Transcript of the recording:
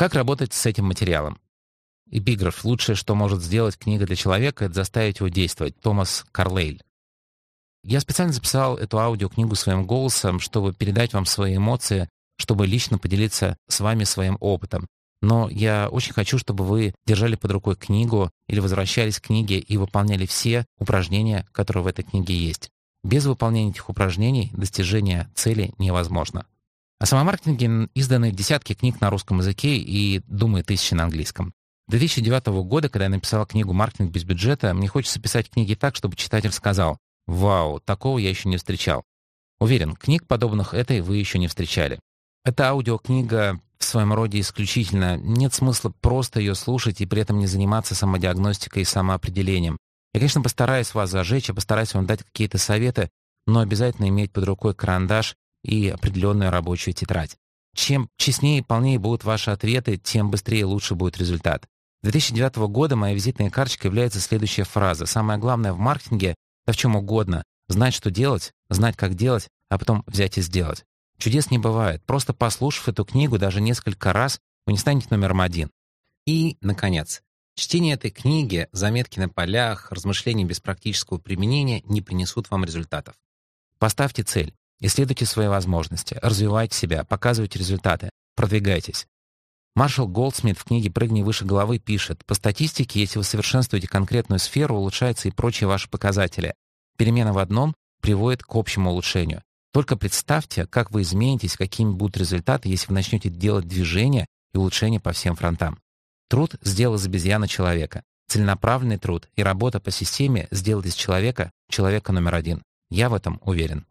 Как работать с этим материалом? Эпиграф. Лучшее, что может сделать книга для человека, это заставить его действовать. Томас Карлейль. Я специально записал эту аудиокнигу своим голосом, чтобы передать вам свои эмоции, чтобы лично поделиться с вами своим опытом. Но я очень хочу, чтобы вы держали под рукой книгу или возвращались к книге и выполняли все упражнения, которые в этой книге есть. Без выполнения этих упражнений достижение цели невозможно. О самомаркетинге изданы десятки книг на русском языке и, думаю, тысячи на английском. 2009 года, когда я написал книгу «Маркетинг без бюджета», мне хочется писать книги так, чтобы читатель сказал «Вау, такого я еще не встречал». Уверен, книг, подобных этой, вы еще не встречали. Эта аудиокнига в своем роде исключительно. Нет смысла просто ее слушать и при этом не заниматься самодиагностикой и самоопределением. Я, конечно, постараюсь вас зажечь, я постараюсь вам дать какие-то советы, но обязательно иметь под рукой карандаш и определенную рабочую тетрадь. Чем честнее и полнее будут ваши ответы, тем быстрее и лучше будет результат. 2009 года моя визитная карточка является следующая фраза. Самое главное в маркетинге, да в чем угодно, знать, что делать, знать, как делать, а потом взять и сделать. Чудес не бывает. Просто послушав эту книгу даже несколько раз, вы не станете номером один. И, наконец, чтение этой книги, заметки на полях, размышления без практического применения не принесут вам результатов. Поставьте цель, исследуйте свои возможности, развивайте себя, показывайте результаты, продвигайтесь. Маршал Голдсмит в книге «Прыгни выше головы» пишет, «По статистике, если вы совершенствуете конкретную сферу, улучшаются и прочие ваши показатели. Перемена в одном приводит к общему улучшению. Только представьте, как вы изменитесь, какими будут результаты, если вы начнете делать движения и улучшения по всем фронтам. Труд сделал из обезьяны человека. Целенаправленный труд и работа по системе сделает из человека человека номер один. Я в этом уверен.